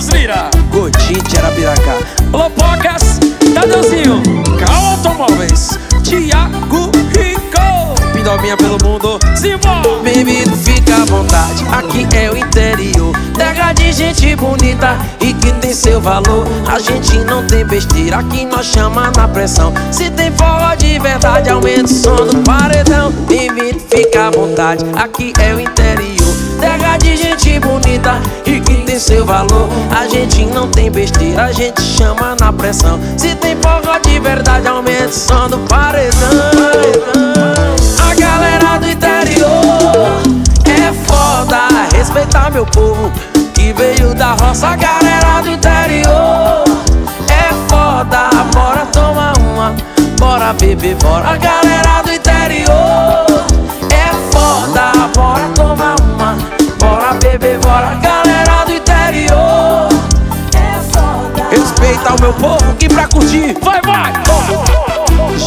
Caipira, Godinho de Arapiraca. Lopocas, Tadeuzinho, Cal Automóveis, Tiago Rico, Pindominha pelo mundo, Simão. Baby, fica à vontade, aqui é o interior. Terra de gente bonita e que tem seu valor. A gente não tem besteira, aqui nós chama na pressão. Se tem forró de verdade, aumenta o som do paredão. Baby, fica à vontade, aqui é o interior besteira, a gente chama na pressão. Se tem forró de verdade, aumenta o som do paredão. A galera do interior é foda Respeitar meu povo que veio da roça. A galera do interior é foda Bora tomar uma, bora beber, bora. A galera do Respeita o meu povo que pra curtir, vai, vai!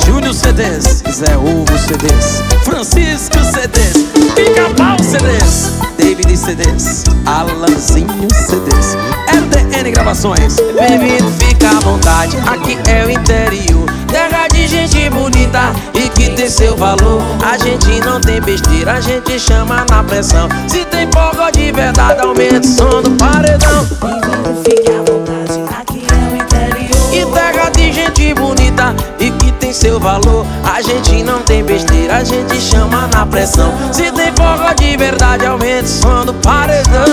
Júnior CDs, Zé Hugo CDs, Francisco CDs, Pica-Pau CDs, David CDs, Alanzinho CDs, LDN Gravações. Bem-vindo, fica à vontade, aqui é o interior. Terra de gente bonita e que tem seu valor. A gente não tem besteira, a gente chama na pressão. Se tem fogo de verdade, aumenta o som do paredão e que tem seu valor. A gente não tem besteira, a gente chama na pressão. Se tem fogo de verdade, aumenta o som do paredão.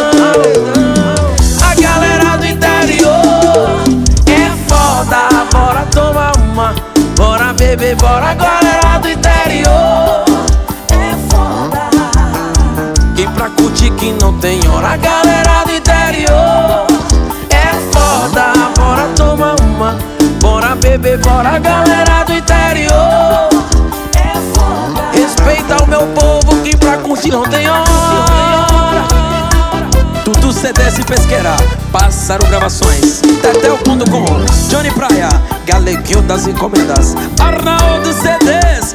A galera do interior é foda, bora tomar uma, bora beber, bora galera do interior é foda. E pra curtir que não tem hora, galera do beber, bora galera do interior. Respeita o meu povo que pra curtir não tem hora. Tudo CDs pesqueira, Pássaro Gravações, Tetel.com, Johnny Praia, Galeguinho das Encomendas, Arnaldo CDs,